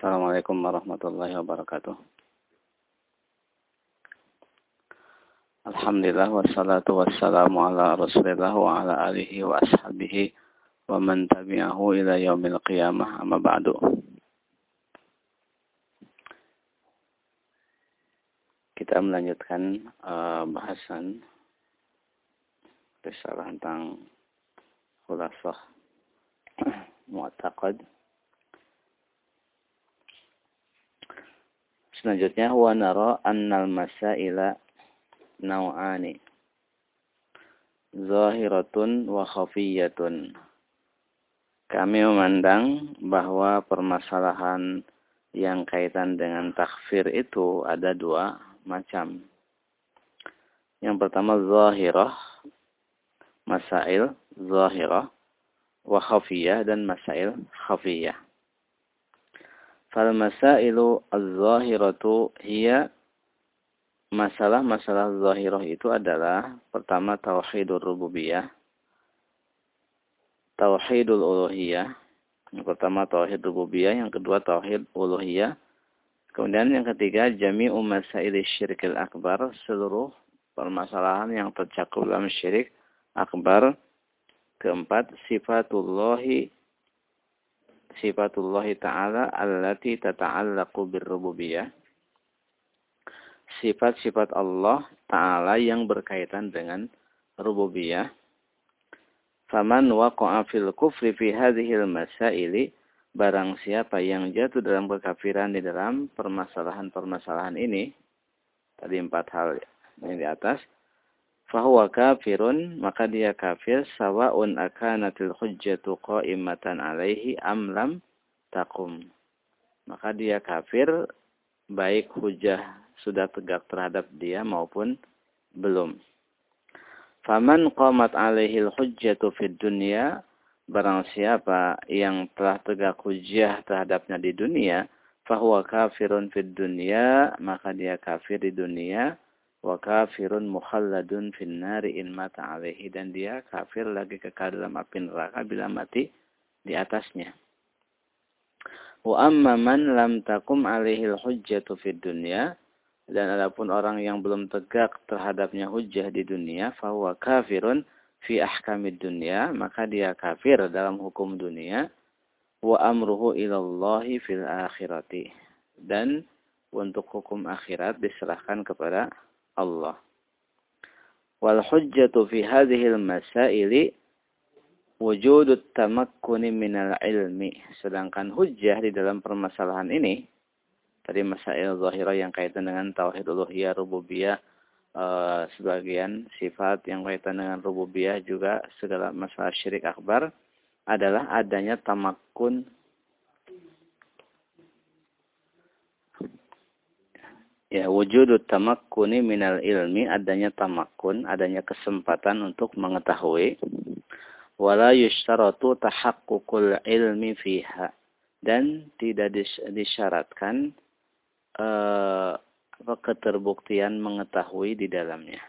Assalamualaikum warahmatullahi wabarakatuh. Alhamdulillah wassalatu wassalamu ala rasulillah wa ala alihi wa ashabihi wa man tabi'ahu ila yaumil qiyamah amma ba'du. Kita melanjutkan uh, bahasan risalah tentang khulasah mu'taqad Selanjutnya wa nara annal masaila nau'ani zahiratun wa khafiyatun. Kami memandang bahwa permasalahan yang kaitan dengan takfir itu ada dua macam. Yang pertama zahirah, masail zahirah, wa khafiyah dan masail khafiyah. Fal masailu az-zahiratu hiya masalah-masalah zahirah itu adalah pertama tauhidur rububiyah, tauhidul uluhiyah. Yang pertama tauhid rububiyah, yang kedua tauhid uluhiyah. Kemudian yang ketiga jami'u masaili syirkil akbar, seluruh permasalahan yang tercakup dalam syirik akbar. Keempat sifatullahi sifatullah ta'ala allati tata'allaqu birrububiyah. Sifat-sifat Allah Ta'ala yang berkaitan dengan rububiyah. Faman waqa'a fil kufri fi hadhil masaili barang siapa yang jatuh dalam kekafiran di dalam permasalahan-permasalahan ini tadi empat hal yang di atas fahuwa kafirun maka dia kafir sawaun akanatil hujjatu qa'imatan alaihi am lam takum maka dia kafir baik hujah sudah tegak terhadap dia maupun belum. Faman qamat alaihi hujjatu fid dunya barang siapa yang telah tegak hujjah terhadapnya di dunia fahuwa kafirun fid dunya maka dia kafir di dunia wa kafirun mukhalladun fin nari in mata alaihi. Dan dia kafir lagi kekal dalam api neraka bila mati di atasnya. Wa amma man lam takum alaihi hujjatu fid dunya. Dan adapun orang yang belum tegak terhadapnya hujjah di dunia fahuwa kafirun fi ahkamid dunya maka dia kafir dalam hukum dunia. Wa amruhu ilallahi fil akhirati. Dan untuk hukum akhirat diserahkan kepada Allah. Wal hujjatu fi hadhihi al-masaili wujudut tamakkuni minal ilmi. Sedangkan hujjah di dalam permasalahan ini tadi masail zahirah yang kaitan dengan tauhid uluhiyah rububiyah uh, sebagian sifat yang kaitan dengan rububiyah juga segala masalah syirik akbar adalah adanya tamakkun ya wujudut tamakkuni minal ilmi adanya tamakkun adanya kesempatan untuk mengetahui. Wala yushtaratu tahaqqukul ilmi fiha. Dan tidak disyaratkan uh, apa keterbuktian mengetahui di dalamnya.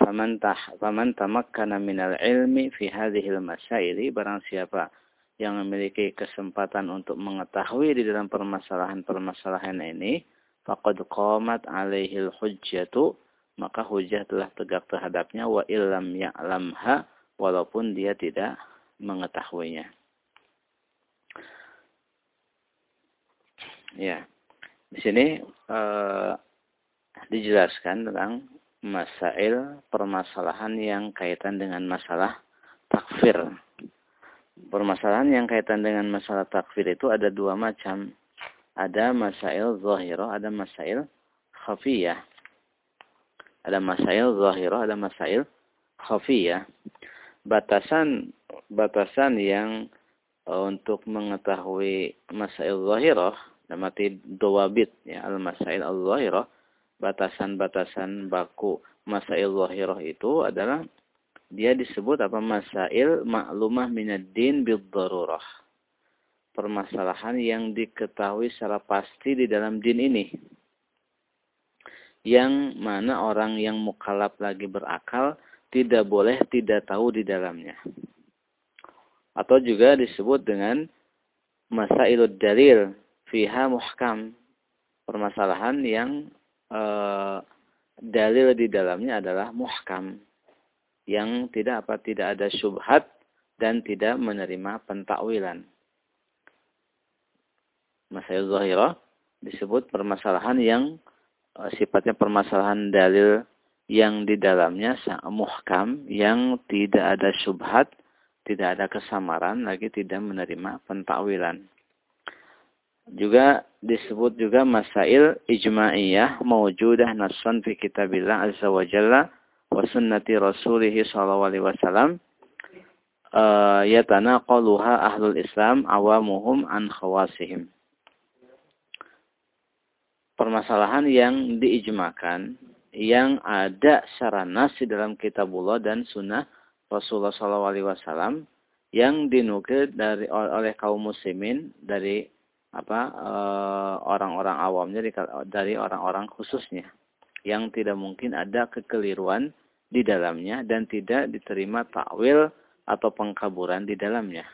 Faman tah faman tamakkana minal ilmi fi hadhil masaili barang siapa yang memiliki kesempatan untuk mengetahui di dalam permasalahan-permasalahan ini faqad qamat alaihil hujjatu maka hujjah telah tegak terhadapnya wa illam ya'lamha walaupun dia tidak mengetahuinya. Ya. Di sini uh, dijelaskan tentang masail permasalahan yang kaitan dengan masalah takfir. Permasalahan yang kaitan dengan masalah takfir itu ada dua macam ada masail zahirah, ada masail khafiyah. Ada masail zahirah, ada masail khafiyah. Batasan batasan yang uh, untuk mengetahui masail zahirah, namati dawabit ya al-masail al-zahirah, batasan-batasan baku masail zahirah itu adalah dia disebut apa masail maklumah minad din bid darurah permasalahan yang diketahui secara pasti di dalam din ini. Yang mana orang yang mukalab lagi berakal tidak boleh tidak tahu di dalamnya. Atau juga disebut dengan masailud dalil, fiha muhkam. Permasalahan yang e, dalil di dalamnya adalah muhkam. Yang tidak apa tidak ada syubhat dan tidak menerima pentakwilan. Masail zahirah disebut permasalahan yang e, sifatnya permasalahan dalil yang di dalamnya muhkam yang tidak ada syubhat, tidak ada kesamaran, lagi tidak menerima pentakwilan. Juga disebut juga masail ijma'iyah mawjudah nassan fi kitabillah azza wa jalla wa sunnati rasulih sallallahu alaihi wasallam uh, yatanaqaluha ahlul islam awamuhum an khawasihim. Permasalahan yang diijmakan yang ada secara nas di dalam kitabullah dan sunnah Rasulullah SAW yang dinukil dari oleh kaum muslimin dari apa eh, orang-orang awamnya dari orang-orang khususnya yang tidak mungkin ada kekeliruan di dalamnya dan tidak diterima takwil atau pengkaburan di dalamnya.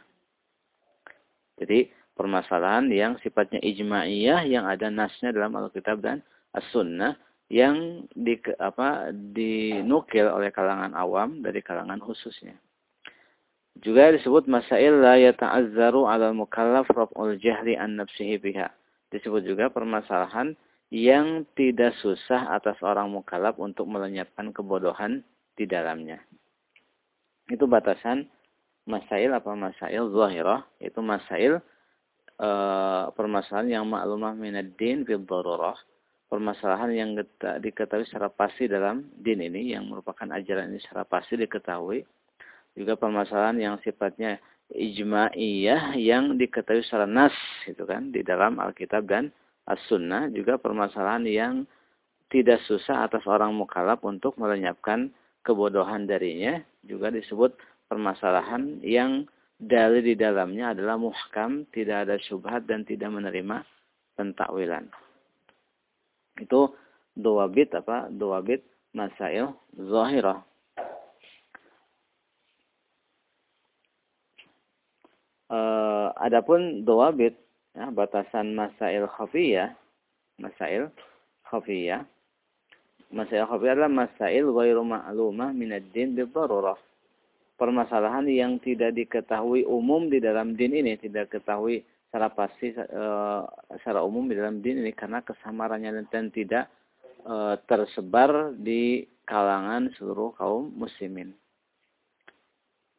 Jadi permasalahan yang sifatnya ijma'iyah yang ada nasnya dalam Alkitab dan As-Sunnah yang di apa dinukil oleh kalangan awam dari kalangan khususnya. Juga disebut masail la yata'azzaru 'alal mukallaf raf'ul jahli an nafsihi biha. Disebut juga permasalahan yang tidak susah atas orang mukallaf untuk melenyapkan kebodohan di dalamnya. Itu batasan masail apa masail zahirah, itu masail e, permasalahan yang maklumah minad din fil darurah permasalahan yang diketahui secara pasti dalam din ini yang merupakan ajaran ini secara pasti diketahui. Juga permasalahan yang sifatnya ijma'iyah yang diketahui secara nas itu kan di dalam Alkitab dan As-Sunnah. Juga permasalahan yang tidak susah atas orang mukallaf untuk melenyapkan kebodohan darinya. Juga disebut permasalahan yang dalil di dalamnya adalah muhkam, tidak ada syubhat dan tidak menerima pentakwilan. Itu dua bit apa? Dua bit masail zahirah. Uh, adapun bit ya, batasan masail khafiyah, masail khafiyah. Masail khafiyah adalah masail ghairu ma'lumah min ad-din bi Permasalahan yang tidak diketahui umum di dalam din ini, tidak diketahui secara pasti uh, secara umum di dalam din ini karena kesamarannya dan tidak uh, tersebar di kalangan seluruh kaum muslimin.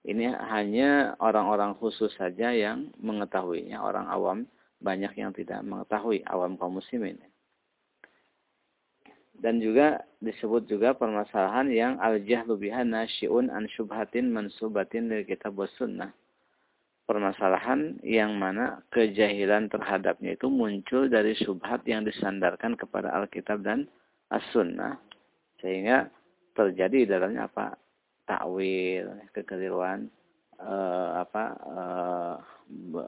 Ini hanya orang-orang khusus saja yang mengetahuinya, orang awam banyak yang tidak mengetahui awam kaum muslimin. Dan juga disebut juga permasalahan yang al-jahlu biha nasyi'un an syubhatin mansubatin lil kitab sunnah. Permasalahan yang mana kejahilan terhadapnya itu muncul dari subhat yang disandarkan kepada Alkitab dan As-Sunnah. Sehingga terjadi dalamnya apa? Takwil kekeliruan eh, apa eh,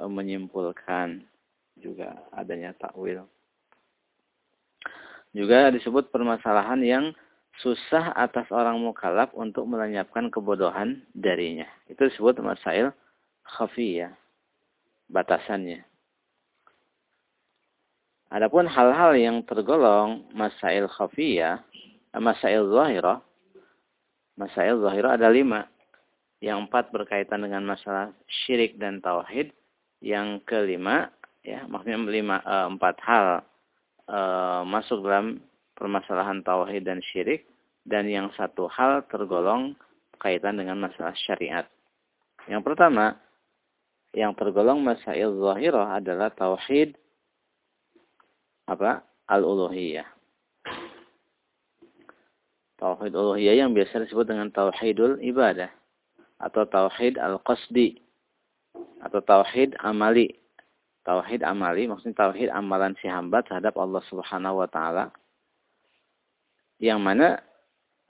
menyimpulkan juga adanya takwil juga disebut permasalahan yang susah atas orang mukallaf untuk melenyapkan kebodohan darinya itu disebut masail khafiyah batasannya. Adapun hal-hal yang tergolong masail khafiyah, masail zahirah, masail zahirah ada lima. Yang empat berkaitan dengan masalah syirik dan tauhid. Yang kelima, ya maksudnya lima, e, empat hal e, masuk dalam permasalahan tauhid dan syirik. Dan yang satu hal tergolong kaitan dengan masalah syariat. Yang pertama, yang tergolong masail zahirah adalah tauhid apa? Al-uluhiyah. Tauhid uluhiyah yang biasa disebut dengan tauhidul ibadah atau tauhid al-qasdi atau tauhid amali. Tauhid amali maksudnya tauhid amalan si hamba terhadap Allah Subhanahu wa taala. Yang mana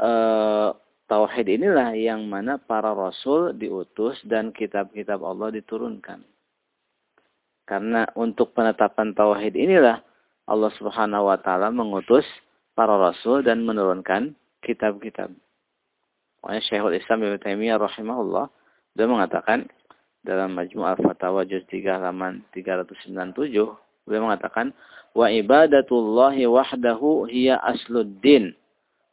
eh, Tauhid inilah yang mana para rasul diutus dan kitab-kitab Allah diturunkan. Karena untuk penetapan tauhid inilah Allah Subhanahu wa taala mengutus para rasul dan menurunkan kitab-kitab. Makanya Syekhul Islam Ibnu Taimiyah rahimahullah dia mengatakan dalam Majmu' al-Fatawa juz 3 halaman 397 Beliau mengatakan, wa ibadatullahi wahdahu hiya asluddin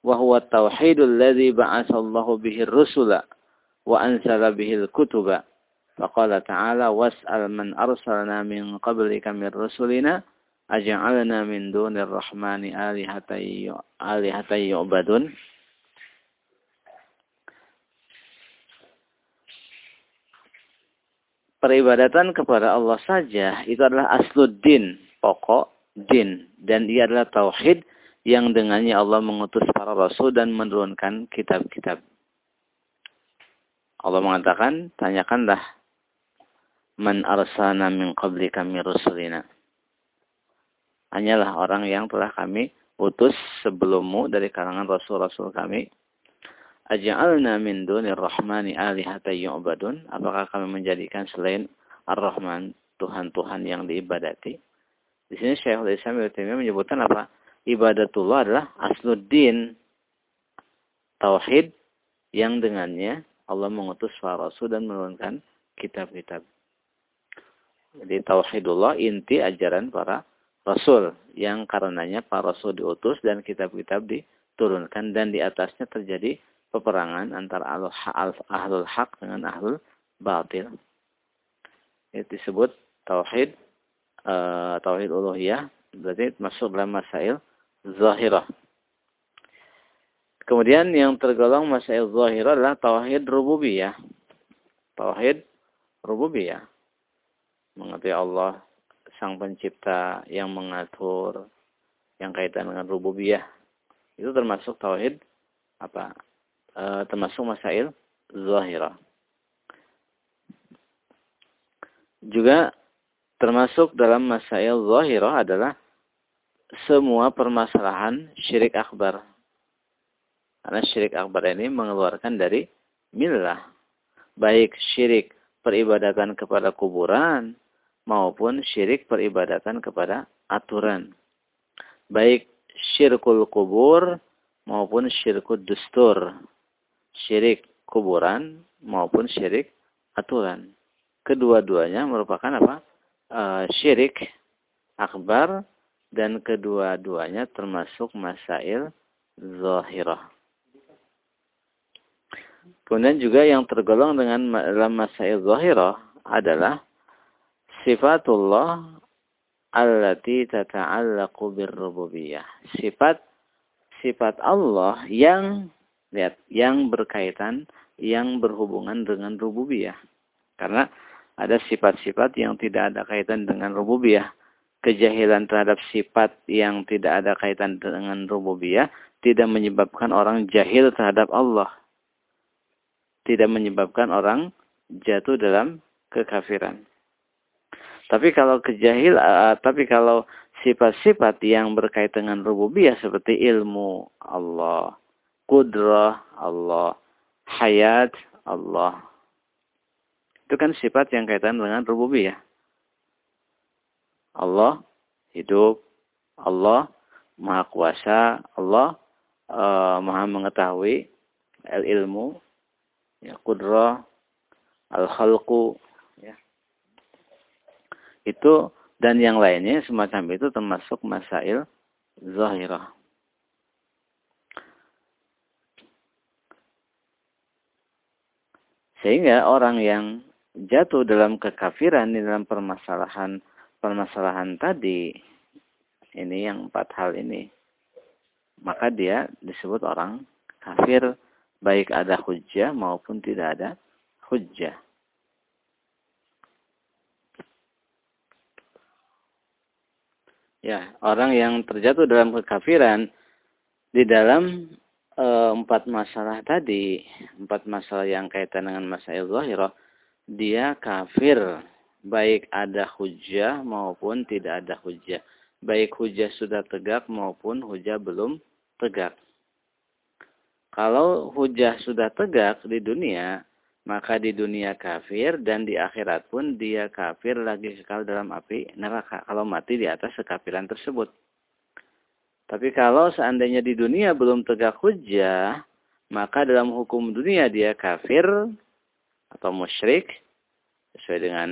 wa huwa tauhidul ladzi ba'asallahu bihi rusula wa ansala bihil kutuba. Faqala ta'ala was'al man arsalna min qablika min rusulina aj'alna min dunir rahmani alihatan yu'badun. Peribadatan kepada Allah saja itu adalah asluddin, pokok din dan ia adalah tauhid yang dengannya Allah mengutus para rasul dan menurunkan kitab-kitab. Allah mengatakan, tanyakanlah man arsana min qabli kami rusulina. Hanyalah orang yang telah kami utus sebelummu dari kalangan rasul-rasul kami. Aja'alna min dunir rahmani alihata yu'badun. Apakah kami menjadikan selain ar-Rahman Tuhan-Tuhan yang diibadati? Di sini Syekhul Islam Ibnu menyebutkan apa? Ibadatullah adalah asluddin. Tauhid yang dengannya Allah mengutus para rasul dan menurunkan kitab-kitab. Jadi tauhidullah inti ajaran para rasul yang karenanya para rasul diutus dan kitab-kitab diturunkan dan di atasnya terjadi peperangan antara ahlul hak dengan ahlul batil. Itu disebut tauhid uh, tauhid uluhiyah berarti masuk dalam masail zahirah. Kemudian yang tergolong masail zahir adalah tauhid rububiyah. Tauhid rububiyah. Mengerti Allah sang pencipta yang mengatur yang kaitan dengan rububiyah. Itu termasuk tauhid apa? E, termasuk masail zahirah. Juga termasuk dalam masail zahirah adalah semua permasalahan syirik akbar karena syirik akbar ini mengeluarkan dari milah. Baik syirik peribadatan kepada kuburan maupun syirik peribadatan kepada aturan. Baik syirkul kubur maupun syirkul dustur. Syirik kuburan maupun syirik aturan. Kedua-duanya merupakan apa? E, syirik akbar dan kedua-duanya termasuk masail zahirah. Kemudian juga yang tergolong dengan dalam masail zahirah adalah sifatullah allati tata'allaqu birrububiyah. Sifat sifat Allah yang lihat yang berkaitan yang berhubungan dengan rububiyah. Karena ada sifat-sifat yang tidak ada kaitan dengan rububiyah. Kejahilan terhadap sifat yang tidak ada kaitan dengan rububiyah tidak menyebabkan orang jahil terhadap Allah tidak menyebabkan orang jatuh dalam kekafiran. Tapi kalau kejahil, uh, tapi kalau sifat-sifat yang berkaitan dengan rububiyah seperti ilmu Allah, kudrah Allah, hayat Allah. Itu kan sifat yang kaitan dengan rububiyah. Allah hidup, Allah maha kuasa, Allah uh, maha mengetahui, ilmu, ya kudrah al-khalqu. Ya. Itu dan yang lainnya semacam itu termasuk masail zahirah sehingga orang yang jatuh dalam kekafiran di dalam permasalahan permasalahan tadi ini yang empat hal ini maka dia disebut orang kafir baik ada hujjah maupun tidak ada hujjah. Ya, orang yang terjatuh dalam kekafiran di dalam empat masalah tadi, empat masalah yang kaitan dengan masalah zahirah, dia kafir baik ada hujjah maupun tidak ada hujjah. Baik hujjah sudah tegak maupun hujjah belum tegak. Kalau hujah sudah tegak di dunia, maka di dunia kafir dan di akhirat pun dia kafir lagi sekali dalam api neraka kalau mati di atas kekafiran tersebut. Tapi kalau seandainya di dunia belum tegak hujah, maka dalam hukum dunia dia kafir atau musyrik sesuai dengan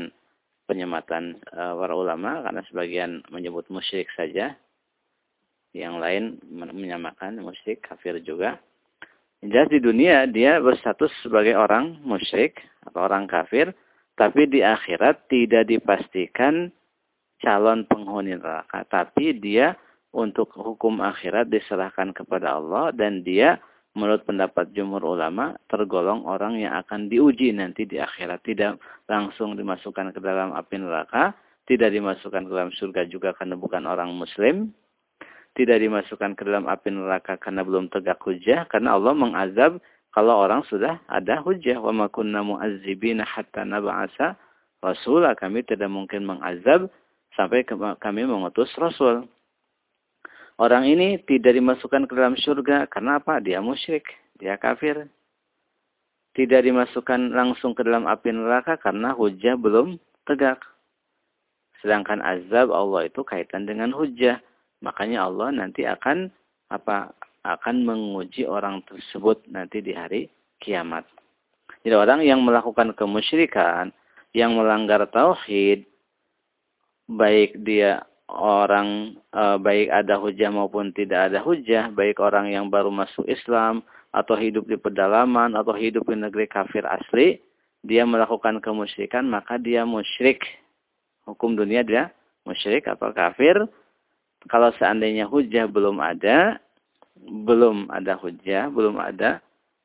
penyematan uh, para ulama karena sebagian menyebut musyrik saja. Yang lain menyamakan musyrik kafir juga. Jelas di dunia dia berstatus sebagai orang musyrik atau orang kafir, tapi di akhirat tidak dipastikan calon penghuni neraka, tapi dia untuk hukum akhirat diserahkan kepada Allah dan dia menurut pendapat jumhur ulama tergolong orang yang akan diuji nanti di akhirat. Tidak langsung dimasukkan ke dalam api neraka, tidak dimasukkan ke dalam surga juga karena bukan orang muslim, tidak dimasukkan ke dalam api neraka karena belum tegak hujah karena Allah mengazab kalau orang sudah ada hujah. Wa ma kunna mu'azzibina hatta nab'asa rasula. Kami tidak mungkin mengazab sampai kami mengutus rasul orang ini tidak dimasukkan ke dalam surga. Karena apa? Dia musyrik. Dia kafir. Tidak dimasukkan langsung ke dalam api neraka karena hujah belum tegak. Sedangkan azab Allah itu kaitan dengan hujah. Makanya Allah nanti akan apa akan menguji orang tersebut nanti di hari kiamat. Jadi orang yang melakukan kemusyrikan, yang melanggar tauhid, baik dia orang e, baik ada hujah maupun tidak ada hujah, baik orang yang baru masuk Islam atau hidup di pedalaman atau hidup di negeri kafir asli, dia melakukan kemusyrikan maka dia musyrik. Hukum dunia dia musyrik atau kafir kalau seandainya hujah belum ada, belum ada hujah, belum ada,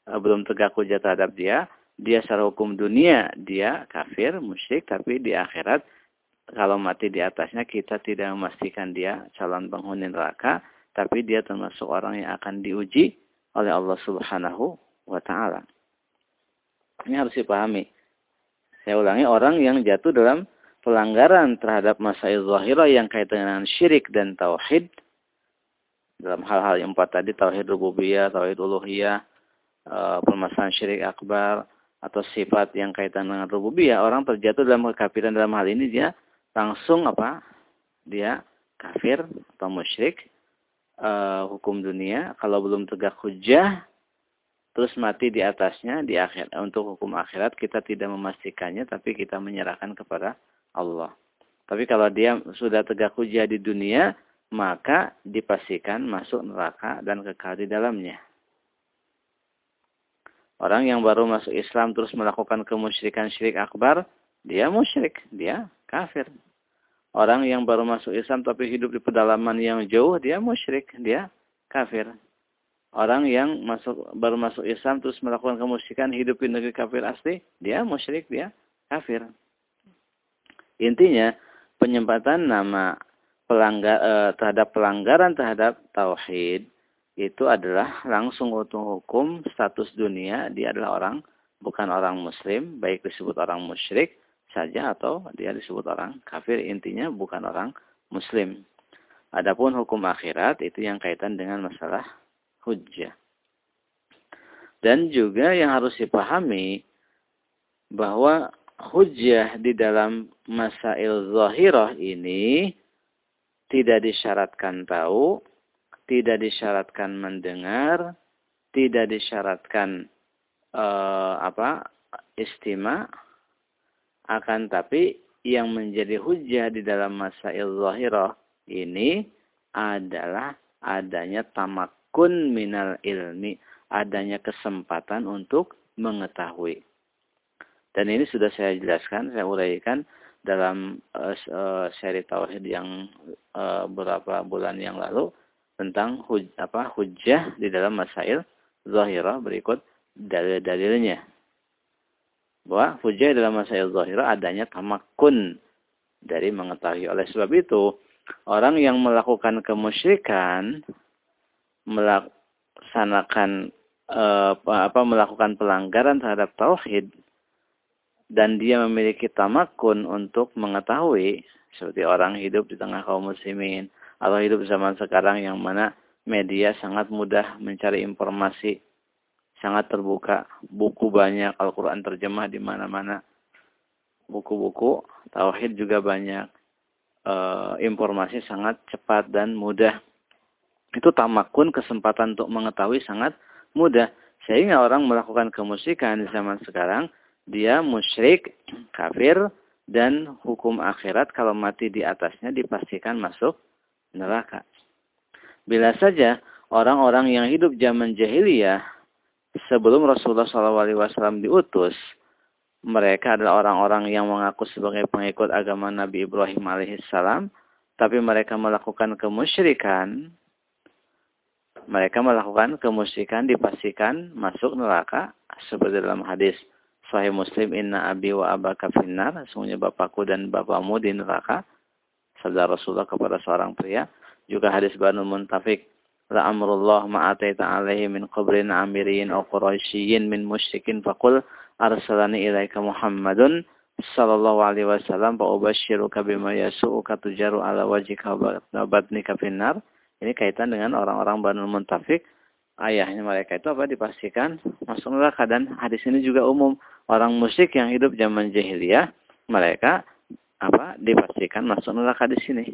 uh, belum tegak hujah terhadap dia, dia secara hukum dunia dia kafir, musyrik, tapi di akhirat kalau mati di atasnya kita tidak memastikan dia calon penghuni neraka, tapi dia termasuk orang yang akan diuji oleh Allah Subhanahu wa taala. Ini harus dipahami. Saya ulangi orang yang jatuh dalam pelanggaran terhadap masail zahirah yang kaitan dengan syirik dan tauhid dalam hal-hal yang empat tadi tauhid rububiyah, tauhid uluhiyah, e, permasalahan syirik akbar atau sifat yang kaitan dengan rububiyah, orang terjatuh dalam kekafiran dalam hal ini dia langsung apa? Dia kafir atau musyrik e, hukum dunia kalau belum tegak hujah terus mati di atasnya di akhir untuk hukum akhirat kita tidak memastikannya tapi kita menyerahkan kepada Allah. Tapi kalau dia sudah tegak hujah di dunia, maka dipastikan masuk neraka dan kekal di dalamnya. Orang yang baru masuk Islam terus melakukan kemusyrikan syirik akbar, dia musyrik, dia kafir. Orang yang baru masuk Islam tapi hidup di pedalaman yang jauh, dia musyrik, dia kafir. Orang yang masuk baru masuk Islam terus melakukan kemusyrikan hidup di negeri kafir asli, dia musyrik, dia kafir. Intinya penyempatan nama pelanggar eh, terhadap pelanggaran terhadap tauhid itu adalah langsung untuk hukum status dunia dia adalah orang bukan orang muslim baik disebut orang musyrik saja atau dia disebut orang kafir intinya bukan orang muslim. Adapun hukum akhirat itu yang kaitan dengan masalah hujjah. Dan juga yang harus dipahami bahwa hujjah di dalam masail zahirah ini tidak disyaratkan tahu, tidak disyaratkan mendengar, tidak disyaratkan uh, apa istima, akan tapi yang menjadi hujjah di dalam masail zahirah ini adalah adanya tamakun minal ilmi, adanya kesempatan untuk mengetahui. Dan ini sudah saya jelaskan, saya uraikan dalam uh, seri tauhid yang uh, beberapa bulan yang lalu tentang huj, apa hujjah di dalam masail zahirah berikut dalil-dalilnya. Bahwa hujjah dalam masail zahirah adanya tamakun dari mengetahui. Oleh sebab itu, orang yang melakukan kemusyrikan melaksanakan uh, apa melakukan pelanggaran terhadap tauhid dan dia memiliki tamakun untuk mengetahui seperti orang hidup di tengah kaum muslimin atau hidup zaman sekarang yang mana media sangat mudah mencari informasi sangat terbuka. Buku banyak Al-Qur'an terjemah di mana-mana. Buku-buku tauhid juga banyak. E, informasi sangat cepat dan mudah. Itu tamakun kesempatan untuk mengetahui sangat mudah. Sehingga orang melakukan kemusikan di zaman sekarang dia musyrik, kafir, dan hukum akhirat kalau mati di atasnya dipastikan masuk neraka. Bila saja orang-orang yang hidup zaman jahiliyah sebelum Rasulullah SAW diutus, mereka adalah orang-orang yang mengaku sebagai pengikut agama Nabi Ibrahim alaihissalam, tapi mereka melakukan kemusyrikan, mereka melakukan kemusyrikan dipastikan masuk neraka. Seperti dalam hadis Sahih Muslim inna abi wa abaka finnar. Sesungguhnya bapakku dan bapakmu di neraka. Sabda Rasulullah kepada seorang pria. Juga hadis Banu Muntafik la amrullah ma alaihi min qabrin amirin aw quraisyin min musyrikin faqul arsalani ilaika Muhammadun sallallahu alaihi wasallam fa ubashiruka bima yasu'uka tujaru ala wajhika wa batnika finnar. Ini kaitan dengan orang-orang Banu Muntafik ayahnya mereka itu apa? Dipastikan masuk neraka. Dan hadis ini juga umum. Orang musyrik yang hidup zaman jahiliyah, mereka apa? Dipastikan masuk neraka di sini.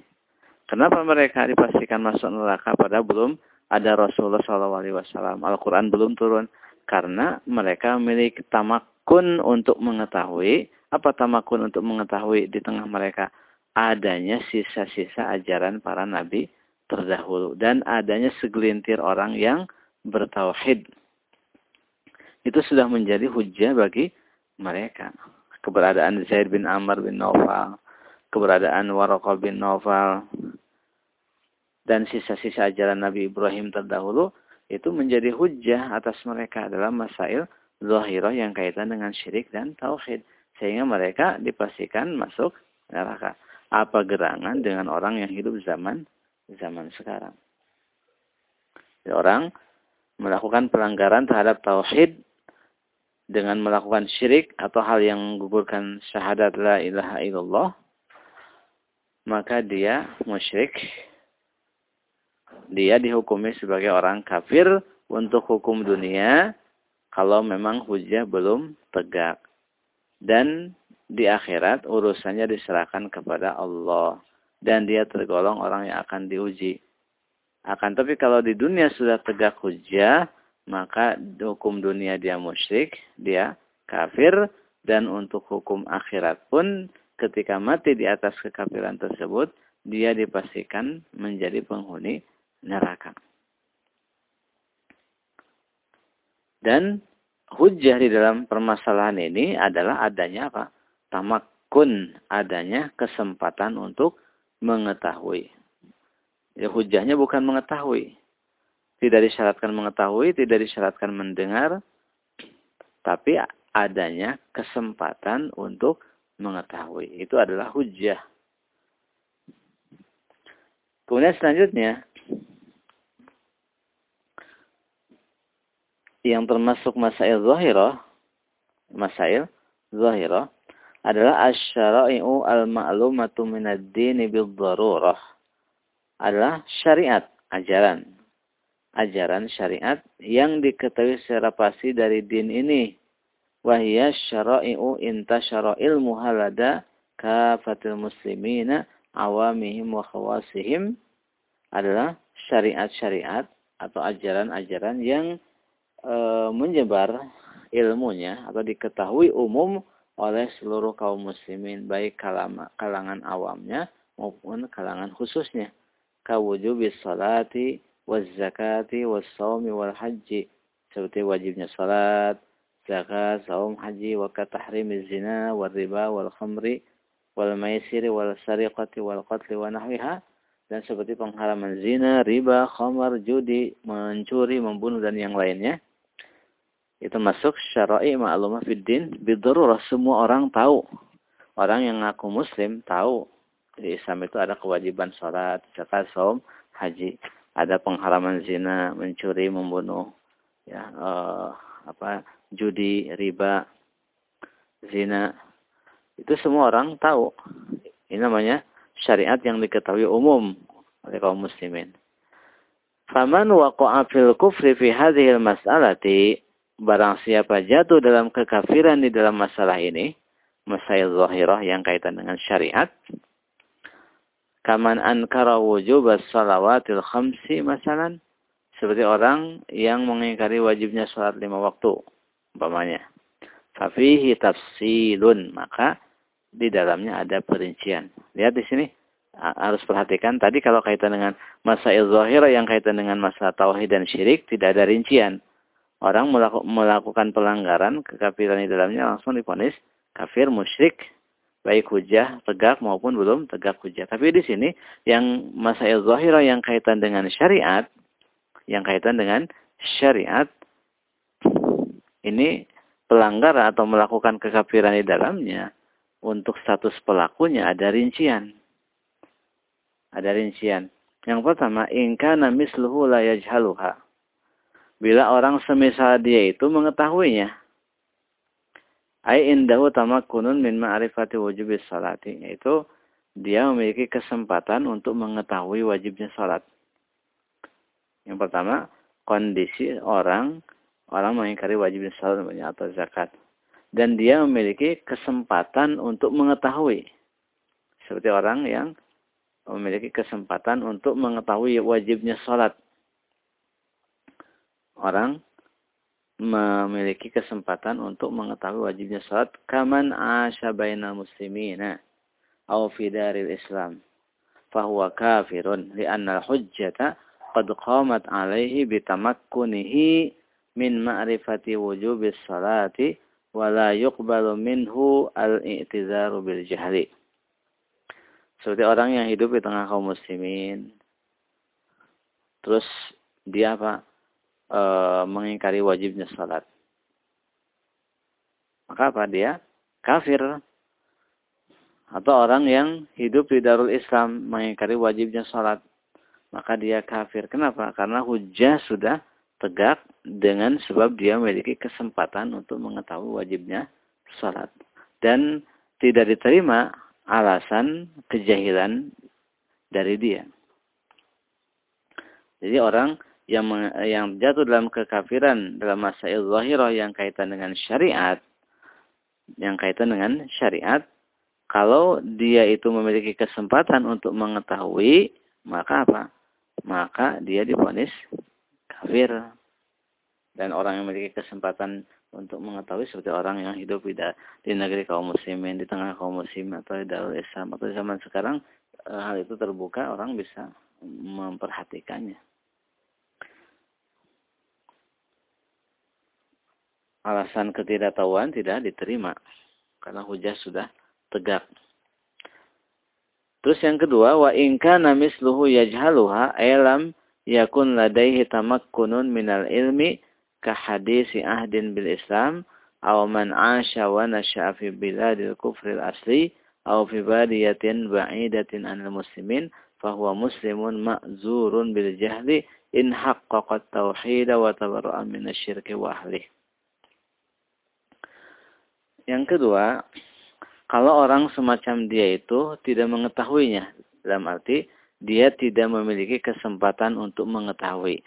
Kenapa mereka dipastikan masuk neraka pada belum ada Rasulullah SAW. Al-Quran belum turun. Karena mereka memiliki tamakun untuk mengetahui. Apa tamakun untuk mengetahui di tengah mereka? Adanya sisa-sisa ajaran para nabi terdahulu. Dan adanya segelintir orang yang bertauhid. Itu sudah menjadi hujah bagi mereka. Keberadaan Zaid bin Amr bin Nawfal, keberadaan Waraqah bin Nawfal, dan sisa-sisa ajaran Nabi Ibrahim terdahulu itu menjadi hujah atas mereka dalam masail zahirah yang kaitan dengan syirik dan tauhid. Sehingga mereka dipastikan masuk neraka. Apa gerangan dengan orang yang hidup zaman zaman sekarang. Orang melakukan pelanggaran terhadap tauhid dengan melakukan syirik atau hal yang menggugurkan syahadat la ilaha illallah maka dia musyrik. Dia dihukumi sebagai orang kafir untuk hukum dunia kalau memang hujah belum tegak. Dan di akhirat urusannya diserahkan kepada Allah. Dan dia tergolong orang yang akan diuji. Akan tapi kalau di dunia sudah tegak hujah maka hukum dunia dia musyrik, dia kafir, dan untuk hukum akhirat pun ketika mati di atas kekafiran tersebut, dia dipastikan menjadi penghuni neraka. Dan hujah di dalam permasalahan ini adalah adanya apa? Tamakun, adanya kesempatan untuk mengetahui. Ya, hujahnya bukan mengetahui, tidak disyaratkan mengetahui, tidak disyaratkan mendengar, tapi adanya kesempatan untuk mengetahui. Itu adalah hujah. Kemudian selanjutnya, yang termasuk masail zahirah, masail zahirah, adalah asyara'i'u al-ma'lumatu minad dini bil-darurah. Adalah syariat, ajaran ajaran syariat yang diketahui secara pasti dari din ini. Wahia syara'i'u intasyara ilmu halada kafatil muslimina awamihim wa khawasihim adalah syariat-syariat atau ajaran-ajaran yang e, menyebar ilmunya atau diketahui umum oleh seluruh kaum muslimin baik kalangan awamnya maupun kalangan khususnya. Kawujubis salati wazakati wassawmi wal haji seperti wajibnya salat, zakat, saum, haji, wa katahrimiz zina, wal riba, wal khamri, wal maisiri, wal sariqati, wal qatli, wa nahwiha. Dan seperti pengharaman zina, riba, khamar, judi, mencuri, membunuh, dan yang lainnya. Itu masuk syara'i ma'lumah fiddin. Bidururah semua orang tahu. Orang yang ngaku muslim tahu. Di Islam itu ada kewajiban salat, zakat, saum, haji ada pengharaman zina, mencuri, membunuh, ya uh, apa judi, riba, zina. Itu semua orang tahu. Ini namanya syariat yang diketahui umum oleh kaum muslimin. Faman waqa'a fil kufri fi hadhihi mas'alati barang siapa jatuh dalam kekafiran di dalam masalah ini, masail zahirah yang kaitan dengan syariat, Kaman ankara wujub salawatil khamsi masalan. Seperti orang yang mengingkari wajibnya sholat lima waktu. Umpamanya. Fafihi tafsilun. Maka di dalamnya ada perincian. Lihat di sini harus perhatikan tadi kalau kaitan dengan masail zahira yang kaitan dengan masalah tauhid dan syirik tidak ada rincian. Orang melakukan pelanggaran kekafiran di dalamnya langsung diponis kafir musyrik baik hujah tegak maupun belum tegak hujah. Tapi di sini yang masail zahira yang kaitan dengan syariat yang kaitan dengan syariat ini pelanggar atau melakukan kekafiran di dalamnya untuk status pelakunya ada rincian. Ada rincian. Yang pertama, ingka namisluhu la yajhaluha. Bila orang semisal dia itu mengetahuinya. Ai indahu tamakkunun min ma'rifati wujubis salati. Yaitu dia memiliki kesempatan untuk mengetahui wajibnya salat. Yang pertama, kondisi orang orang mengingkari wajib salat atau zakat. Dan dia memiliki kesempatan untuk mengetahui. Seperti orang yang memiliki kesempatan untuk mengetahui wajibnya salat. Orang memiliki kesempatan untuk mengetahui wajibnya salat. Kaman asya bainal muslimina aw fi daril islam. Fahuwa kafirun. Li'anna al-hujjata qad qamat alaihi bitamakkunihi min ma'rifati wujubis salati wa la yuqbalu minhu al-i'tizaru bil jahli. Seperti orang yang hidup di tengah kaum muslimin. Terus dia apa? E, mengingkari wajibnya salat. Maka apa dia? Kafir. Atau orang yang hidup di Darul Islam mengingkari wajibnya salat maka dia kafir. Kenapa? Karena hujah sudah tegak dengan sebab dia memiliki kesempatan untuk mengetahui wajibnya salat. Dan tidak diterima alasan kejahilan dari dia. Jadi orang yang yang jatuh dalam kekafiran dalam masail zahirah yang kaitan dengan syariat, yang kaitan dengan syariat, kalau dia itu memiliki kesempatan untuk mengetahui, maka apa? maka dia difonis kafir. Dan orang yang memiliki kesempatan untuk mengetahui seperti orang yang hidup di, di negeri kaum muslimin, di tengah kaum muslim atau di dalam Islam atau zaman sekarang eh, hal itu terbuka, orang bisa memperhatikannya. Alasan ketidaktahuan tidak diterima karena hujah sudah tegak. Terus yang kedua, wa inka namisluhu yajhaluha elam yakun ladaihi tamakkunun minal ilmi ka hadisi ahdin bil Islam aw man asha wa nasha'a fi biladil kufril asli aw fi badiyatin ba'idatin anil muslimin fahuwa muslimun ma'zurun bil jahli in haqqaqa tauhid wa tabarra'a min asyirki wa ahli. Yang kedua, kalau orang semacam dia itu tidak mengetahuinya, dalam arti dia tidak memiliki kesempatan untuk mengetahui.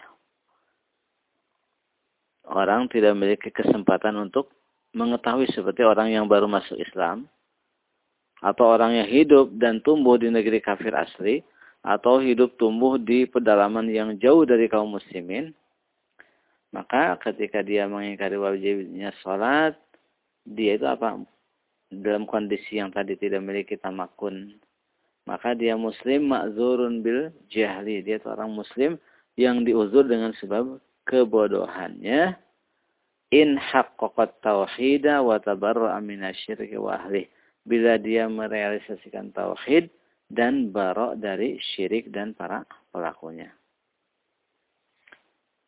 Orang tidak memiliki kesempatan untuk mengetahui seperti orang yang baru masuk Islam, atau orang yang hidup dan tumbuh di negeri kafir asli, atau hidup tumbuh di pedalaman yang jauh dari kaum muslimin, maka ketika dia mengingkari wajibnya sholat, dia itu apa? dalam kondisi yang tadi tidak memiliki tamakun maka dia muslim makzurun bil jahli. Dia seorang muslim yang diuzur dengan sebab kebodohannya. In haqqaqat tauhida wa tabarra'a minasyirki wa ahli bila dia merealisasikan tauhid dan barok dari syirik dan para pelakunya.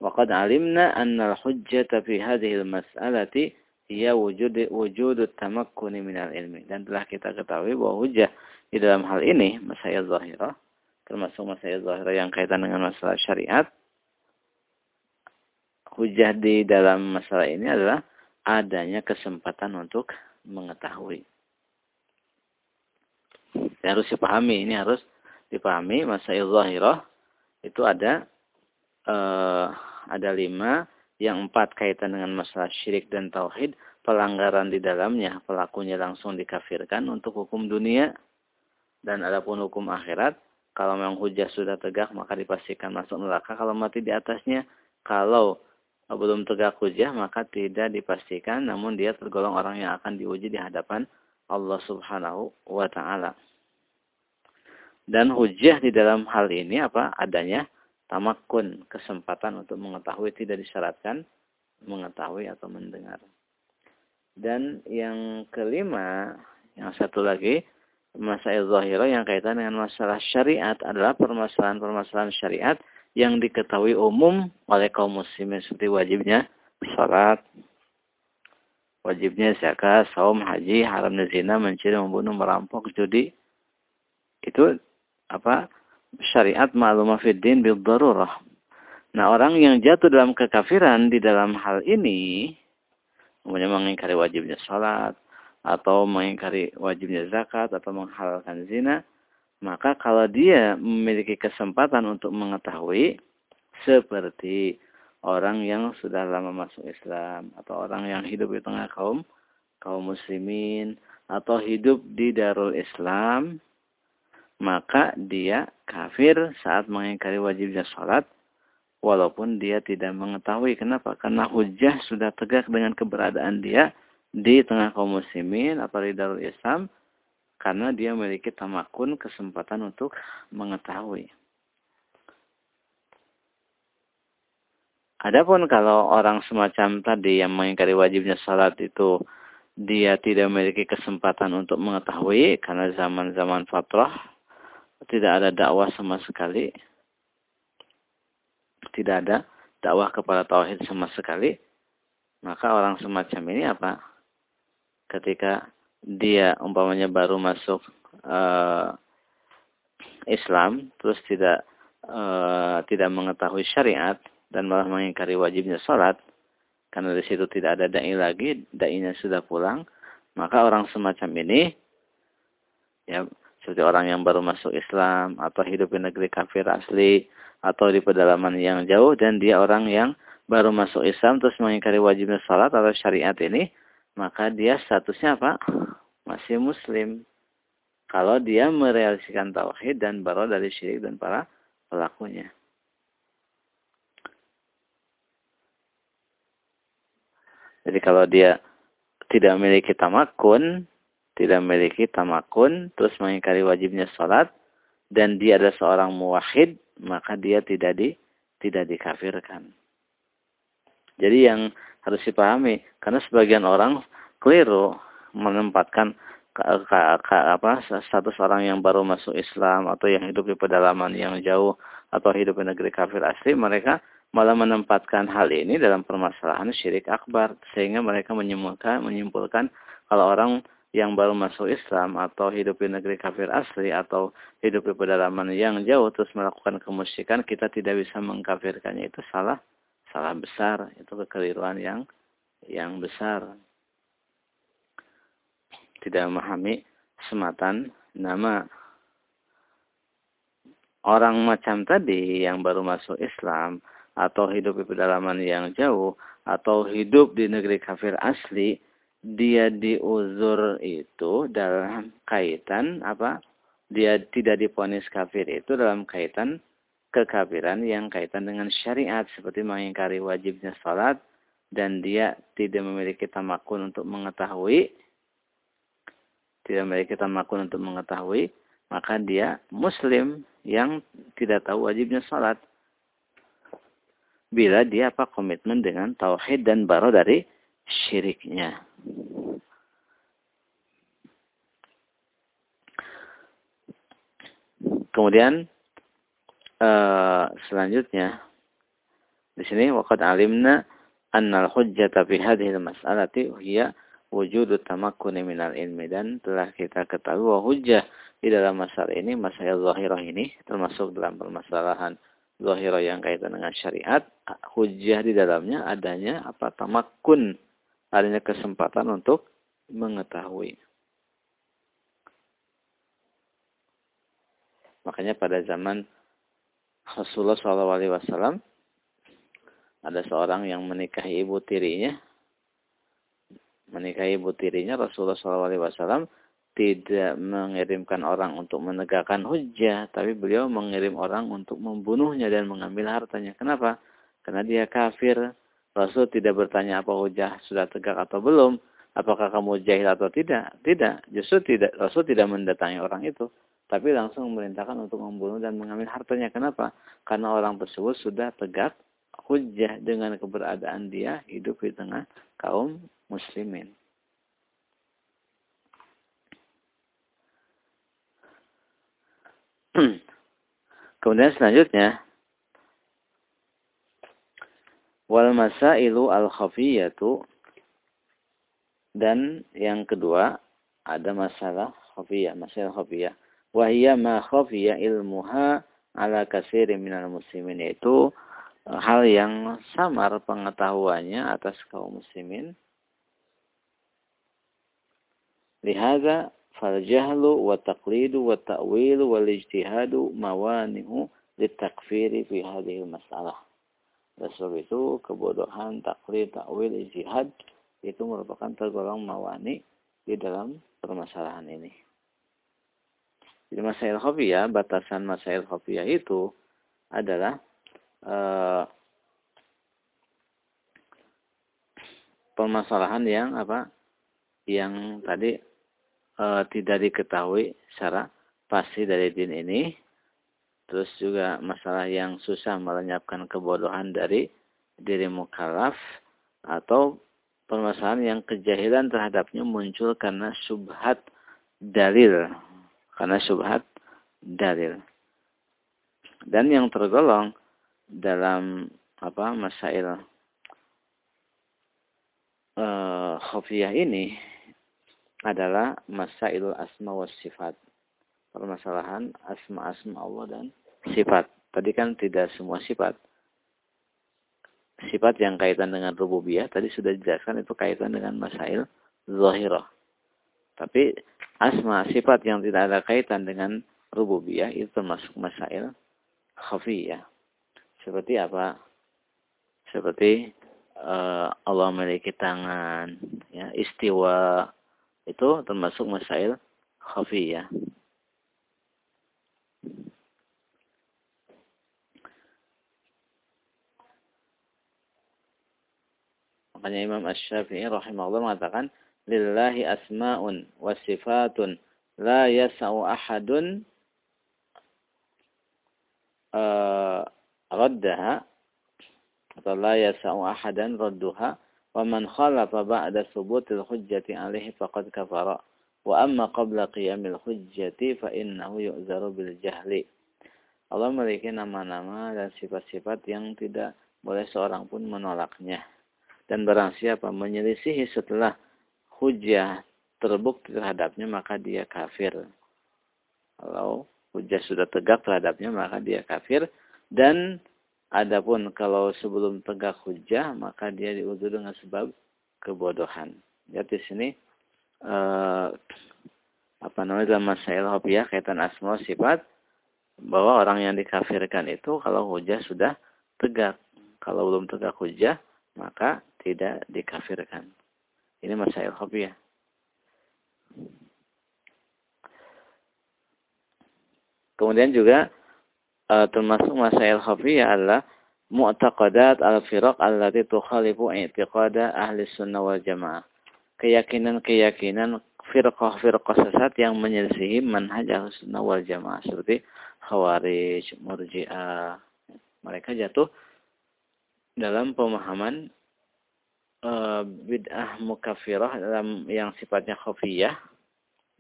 Waqad alimna anna al-hujjata fi hadhihi al-mas'alati ia wujud wujud tamakkuni minal ilmi. Dan telah kita ketahui bahwa hujah di dalam hal ini masalah zahirah termasuk masalah zahirah yang kaitan dengan masalah syariat hujah di dalam masalah ini adalah adanya kesempatan untuk mengetahui. Yang harus dipahami ini harus dipahami masalah zahirah. Itu ada uh, ada lima yang empat kaitan dengan masalah syirik dan tauhid, pelanggaran di dalamnya, pelakunya langsung dikafirkan untuk hukum dunia. Dan adapun hukum akhirat, kalau memang hujah sudah tegak maka dipastikan masuk neraka. Kalau mati di atasnya, kalau belum tegak hujah maka tidak dipastikan, namun dia tergolong orang yang akan diuji di hadapan Allah Subhanahu wa taala. Dan hujah di dalam hal ini apa? Adanya tamakun, kesempatan untuk mengetahui tidak disyaratkan mengetahui atau mendengar. Dan yang kelima, yang satu lagi, masalah zahirah yang kaitan dengan masalah syariat adalah permasalahan-permasalahan syariat yang diketahui umum oleh kaum muslimin seperti wajibnya salat, wajibnya zakat, saum, haji, haramnya zina, mencuri, membunuh, merampok, judi. Itu apa? Syariat ma'lumah fiddin bil. Nah, orang yang jatuh dalam kekafiran di dalam hal ini, kemudian mengingkari wajibnya salat, atau mengingkari wajibnya zakat, atau menghalalkan zina, maka kalau dia memiliki kesempatan untuk mengetahui seperti orang yang sudah lama masuk Islam atau orang yang hidup di tengah kaum kaum muslimin atau hidup di Darul Islam maka dia kafir saat mengingkari wajibnya sholat walaupun dia tidak mengetahui kenapa karena hujah sudah tegak dengan keberadaan dia di tengah kaum muslimin atau di Darul Islam karena dia memiliki tamakun kesempatan untuk mengetahui. Adapun kalau orang semacam tadi yang mengingkari wajibnya salat itu dia tidak memiliki kesempatan untuk mengetahui karena zaman-zaman fatrah tidak ada dakwah sama sekali. Tidak ada dakwah kepada tauhid sama sekali. Maka orang semacam ini apa? Ketika dia umpamanya baru masuk uh, Islam terus tidak uh, tidak mengetahui syariat dan malah mengingkari wajibnya sholat karena di situ tidak ada dai lagi dainya sudah pulang maka orang semacam ini ya seperti orang yang baru masuk Islam atau hidup di negeri kafir asli atau di pedalaman yang jauh dan dia orang yang baru masuk Islam terus mengingkari wajibnya sholat atau syariat ini maka dia statusnya apa? Masih muslim. Kalau dia merealisasikan tauhid dan baru dari syirik dan para pelakunya. Jadi kalau dia tidak memiliki tamakun, tidak memiliki tamakun, terus mengingkari wajibnya sholat, dan dia adalah seorang muwahid, maka dia tidak di tidak dikafirkan. Jadi yang harus dipahami karena sebagian orang keliru menempatkan apa status orang yang baru masuk Islam atau yang hidup di pedalaman yang jauh atau hidup di negeri kafir asli mereka malah menempatkan hal ini dalam permasalahan syirik akbar sehingga mereka menyimpulkan menyimpulkan kalau orang yang baru masuk Islam atau hidup di negeri kafir asli atau hidup di pedalaman yang jauh terus melakukan kemusyrikan kita tidak bisa mengkafirkannya. Itu salah salah besar, itu kekeliruan yang yang besar. Tidak memahami sematan nama. Orang macam tadi yang baru masuk Islam atau hidup di pedalaman yang jauh atau hidup di negeri kafir asli dia diuzur itu dalam kaitan apa? Dia tidak diponis kafir itu dalam kaitan kekafiran yang kaitan dengan syariat seperti mengingkari wajibnya salat dan dia tidak memiliki tamakun untuk mengetahui tidak memiliki tamakun untuk mengetahui maka dia muslim yang tidak tahu wajibnya salat. Bila dia apa? Komitmen dengan tauhid dan baru dari syiriknya. Kemudian uh, selanjutnya di sini waqad alimna anna al-hujjata fi hadhihi al-mas'alati hiya wujudu tamakkuni minal ilmi. Dan telah kita ketahui bahwa hujjah di dalam masalah ini masalah zahirah ini termasuk dalam permasalahan zahirah yang kaitan dengan syariat hujjah di dalamnya adanya apa? Tamakkun adanya kesempatan untuk mengetahui makanya pada zaman Rasulullah SAW ada seorang yang menikahi ibu tirinya. Menikahi ibu tirinya Rasulullah SAW tidak mengirimkan orang untuk menegakkan hujah, tapi beliau mengirim orang untuk membunuhnya dan mengambil hartanya. Kenapa? Karena dia kafir. Rasul tidak bertanya apa hujah sudah tegak atau belum, apakah kamu jahil atau tidak? Tidak. Justru tidak Rasul tidak mendatangi orang itu, tapi langsung memerintahkan untuk membunuh dan mengambil hartanya. Kenapa? Karena orang tersebut sudah tegak hujah dengan keberadaan dia hidup di tengah kaum muslimin. Kemudian selanjutnya wal masailu al khafiyatu dan yang kedua ada masalah khafiyah, masalah khafiyah. Wahia ma khafiyah ilmuha ala kasiri minal muslimin yaitu e, hal yang samar pengetahuannya atas kaum muslimin. Lihaza fal jahlu wa taqlidu wa ta'wilu wal ijtihadu mawanihu litakfiri fi hadhihi masalah. Sebab itu kebodohan, taklid, takwil, ijtihad itu merupakan tergolong mawani di dalam permasalahan ini. Jadi masail khofiyah, batasan masail khofiyah itu adalah uh, permasalahan yang apa? Yang tadi uh, tidak diketahui secara pasti dari din ini. Terus juga masalah yang susah melenyapkan kebodohan dari diri mukallaf atau permasalahan yang kejahilan terhadapnya muncul karena subhat dalil. Karena subhat dalil. Dan yang tergolong dalam apa masail uh, khafiyah ini adalah masail asma wa sifat. Permasalahan asma-asma Allah dan sifat. Tadi kan tidak semua sifat sifat yang kaitan dengan rububiyah tadi sudah dijelaskan itu kaitan dengan masail zahirah. Tapi asma sifat yang tidak ada kaitan dengan rububiyah itu termasuk masail khafiyah. Seperti apa? Seperti uh, Allah memiliki tangan, ya, istiwa itu termasuk masail khafiyah. Makanya Imam Ash-Syafi'i rahimahullah mengatakan lillahi asma'un wa sifatun la yas'u ahadun uh, raddaha atau la yas'u ahadan radduha wa man khalafa ba'da thubutil hujjati alaihi faqad kafara. Wa amma qabla qiyamil hujjati fa innahu yu'zaru bil jahli. Allah memiliki nama-nama dan sifat-sifat yang tidak boleh seorang pun menolaknya dan barang siapa menyelisihi setelah hujah terbukti terhadapnya maka dia kafir. Kalau hujah sudah tegak terhadapnya maka dia kafir dan adapun kalau sebelum tegak hujah maka dia diudur dengan sebab kebodohan. Jadi di sini eh, apa namanya dalam masail hobiah kaitan asma sifat bahwa orang yang dikafirkan itu kalau hujah sudah tegak. Kalau belum tegak hujah maka tidak dikafirkan. Ini masail khafiyah. Kemudian juga uh, termasuk masail khafiyah adalah mu'taqadat al-firaq allati tukhalifu i'tiqada ahli sunnah wal jamaah. Keyakinan-keyakinan firqah-firqah sesat yang menyelisihi manhaj ahli sunnah wal jamaah. Seperti khawarij, murji'ah. Mereka jatuh dalam pemahaman uh, bid'ah mukafirah dalam yang sifatnya khafiyah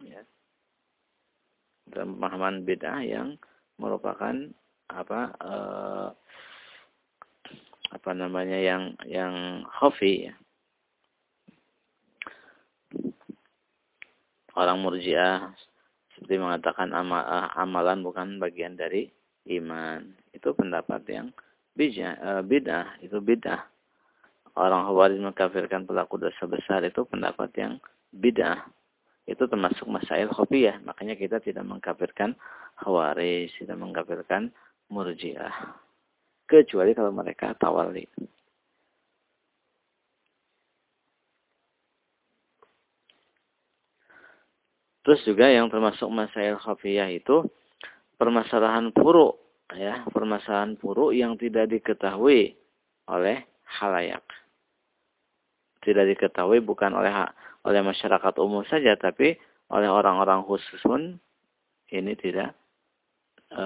ya. dalam pemahaman bid'ah yang merupakan apa uh, apa namanya yang yang khafi ya. orang murjiah seperti mengatakan amal, amalan bukan bagian dari iman itu pendapat yang bid'ah, bid'ah itu bid'ah. Orang Khawarij mengkafirkan pelaku dosa besar itu pendapat yang bid'ah. Itu termasuk masail khofiyah. Makanya kita tidak mengkafirkan Khawarij, tidak mengkafirkan Murji'ah. Kecuali kalau mereka tawali. Terus juga yang termasuk masail khafiyah itu permasalahan puruk ya permasalahan buruk yang tidak diketahui oleh halayak. Tidak diketahui bukan oleh oleh masyarakat umum saja, tapi oleh orang-orang khusus pun ini tidak e,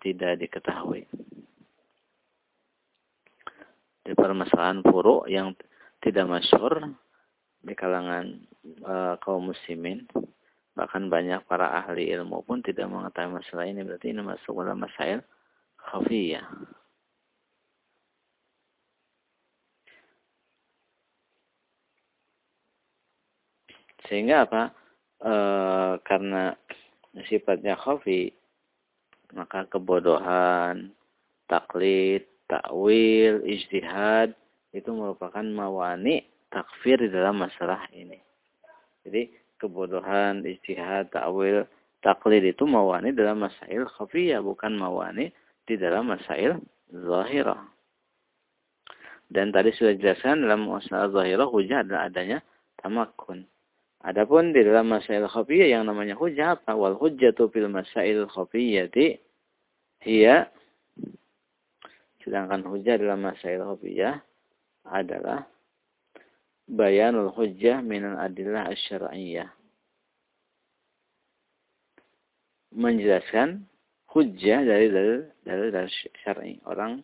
tidak diketahui. Di permasalahan furu yang tidak masyhur di kalangan e, kaum muslimin, bahkan banyak para ahli ilmu pun tidak mengetahui masalah ini, berarti ini masuk dalam masail khafiyah. Sehingga apa? E, karena sifatnya khafi, maka kebodohan, taklid, takwil, ijtihad itu merupakan mawani takfir di dalam masalah ini. Jadi kebodohan, ijtihad, takwil, taklid itu mawani dalam masail khafiyah, bukan mawani di dalam masail zahirah. Dan tadi sudah dijelaskan dalam masalah zahirah hujah adalah adanya tamakun. Adapun di dalam masail khafiyah yang namanya hujah apa? Wal hujjatu fil masail khafiyati hiya sedangkan hujah dalam masail khafiyah adalah bayanul hujjah minal adillah asy-syar'iyyah. Menjelaskan hujjah dari dalil dalil dari syar'i. Orang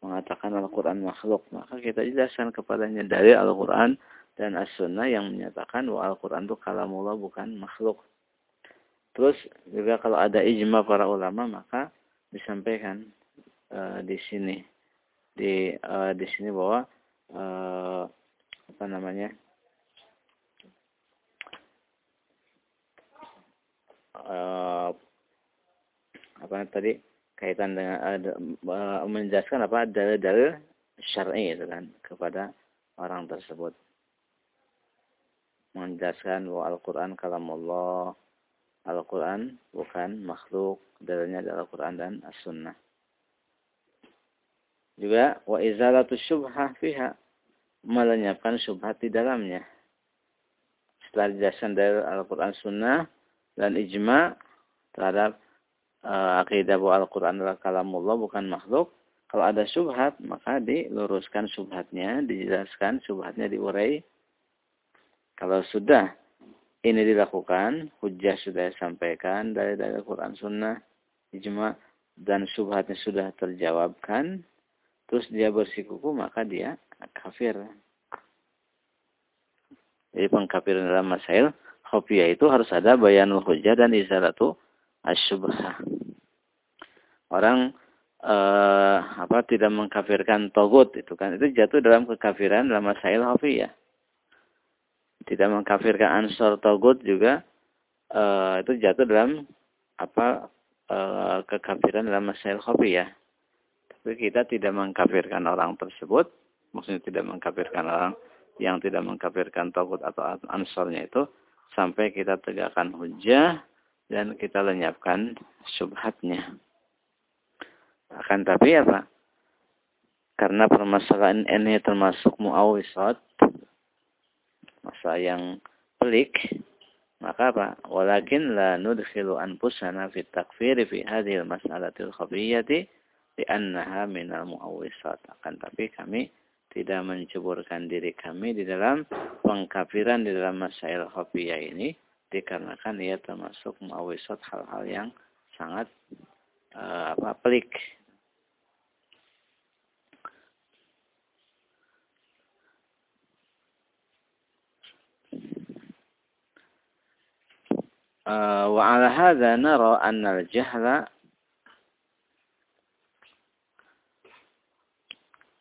mengatakan Al-Qur'an makhluk, maka kita jelaskan kepadanya dari Al-Qur'an dan As-Sunnah yang menyatakan bahwa Al-Quran itu kalamullah bukan makhluk. Terus juga kalau ada ijma para ulama maka disampaikan uh, di sini di uh, di sini bahwa uh, apa namanya uh, apa tadi kaitan dengan uh, menjelaskan apa dalil-dalil syar'i itu kan kepada orang tersebut menjelaskan bahwa Al-Quran kalam Allah. Al-Quran bukan makhluk. Dalilnya adalah Al-Quran dan As-Sunnah. Juga wa izalatu syubhah fiha. Melenyapkan syubhat di dalamnya. Setelah dijelaskan dari Al-Quran Sunnah dan ijma terhadap uh, akidah bahwa Al-Quran adalah kalamullah bukan makhluk. Kalau ada syubhat, maka diluruskan syubhatnya, dijelaskan syubhatnya diurai kalau sudah ini dilakukan, hujah sudah disampaikan dari dari Quran Sunnah, ijma dan subhatnya sudah terjawabkan, terus dia bersikuku maka dia kafir. Jadi pengkafiran dalam masail khafiyah itu harus ada bayanul hujah dan izalatu asyubhah. Orang eh, apa tidak mengkafirkan togut itu kan itu jatuh dalam kekafiran dalam masail khafiyah tidak mengkafirkan ansor togut juga uh, itu jatuh dalam apa uh, kekafiran dalam masail ya. Tapi kita tidak mengkafirkan orang tersebut, maksudnya tidak mengkafirkan orang yang tidak mengkafirkan togut atau ansornya itu sampai kita tegakkan hujah dan kita lenyapkan subhatnya. Akan tapi apa? Karena permasalahan ini termasuk muawisat, masa yang pelik maka apa? Walakin la nudkhilu anfusana fi takfir fi hadhihi al-mas'alati al-khafiyyati li'annaha min al-mu'awwisat akan tapi kami tidak menceburkan diri kami di dalam pengkafiran di dalam masail khafiyah ini dikarenakan ia termasuk mu'awwisat hal-hal yang sangat uh, apa pelik وعلى هذا نرى أن الجهل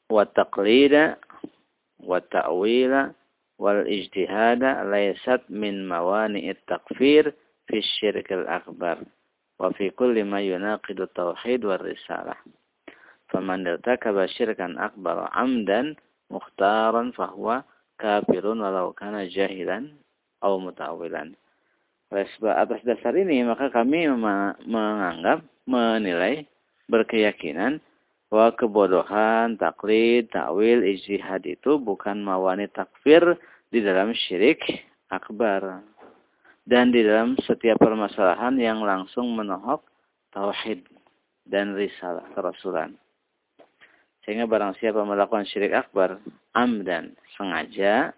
والتقليد والتأويل والاجتهاد ليست من موانئ التكفير في الشرك الأكبر وفي كل ما يناقض التوحيد والرسالة. فمن ارتكب شركا أكبر عمدا مختارا فهو كافر ولو كان جاهلا أو متأولا. Atas dasar ini maka kami menganggap, menilai, berkeyakinan bahwa kebodohan, taklid, takwil, ijtihad itu bukan mawani takfir di dalam syirik akbar. Dan di dalam setiap permasalahan yang langsung menohok tauhid dan risalah kerasulan. Sehingga barang siapa melakukan syirik akbar, amdan, sengaja,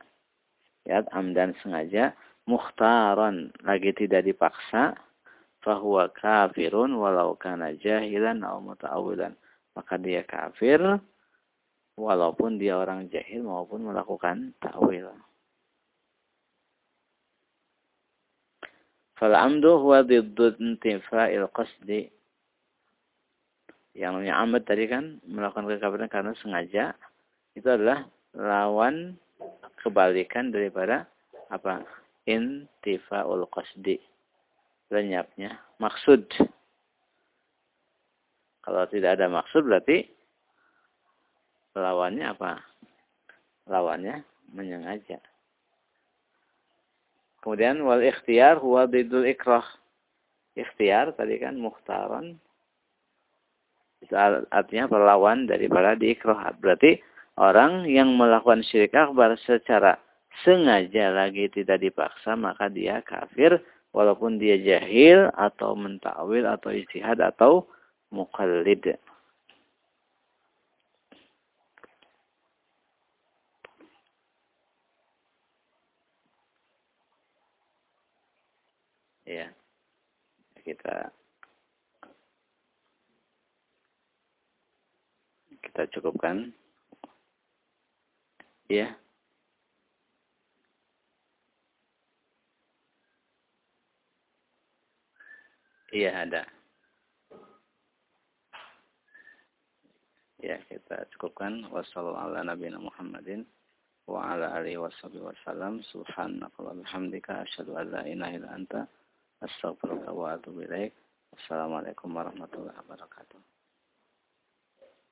ya amdan sengaja mukhtaran lagi tidak dipaksa fahuwa kafirun walau kana jahilan atau muta'awilan maka dia kafir walaupun dia orang jahil maupun melakukan ta'wil. Fal amdu huwa diddu intifa'il qasdi. Yang namanya amad tadi kan melakukan kekafiran karena sengaja itu adalah lawan kebalikan daripada apa intifa'ul qasdi. Lenyapnya maksud. Kalau tidak ada maksud berarti lawannya apa? Lawannya menyengaja. Kemudian wal ikhtiar huwa bidul ikrah. Ikhtiar tadi kan muhtaran artinya perlawan daripada diikroh berarti orang yang melakukan syirik akbar secara sengaja lagi tidak dipaksa maka dia kafir walaupun dia jahil atau mentakwil atau istihad atau mukallid. Ya. Kita kita cukupkan. Ya. Iya ada. Ya kita cukupkan. Wassalamualaikum Muhammadin wa ala alihi wasallam. Subhanakallah bihamdika asyhadu an la ilaha illa anta astaghfiruka wa atubu ilaik. Wassalamualaikum warahmatullahi wabarakatuh.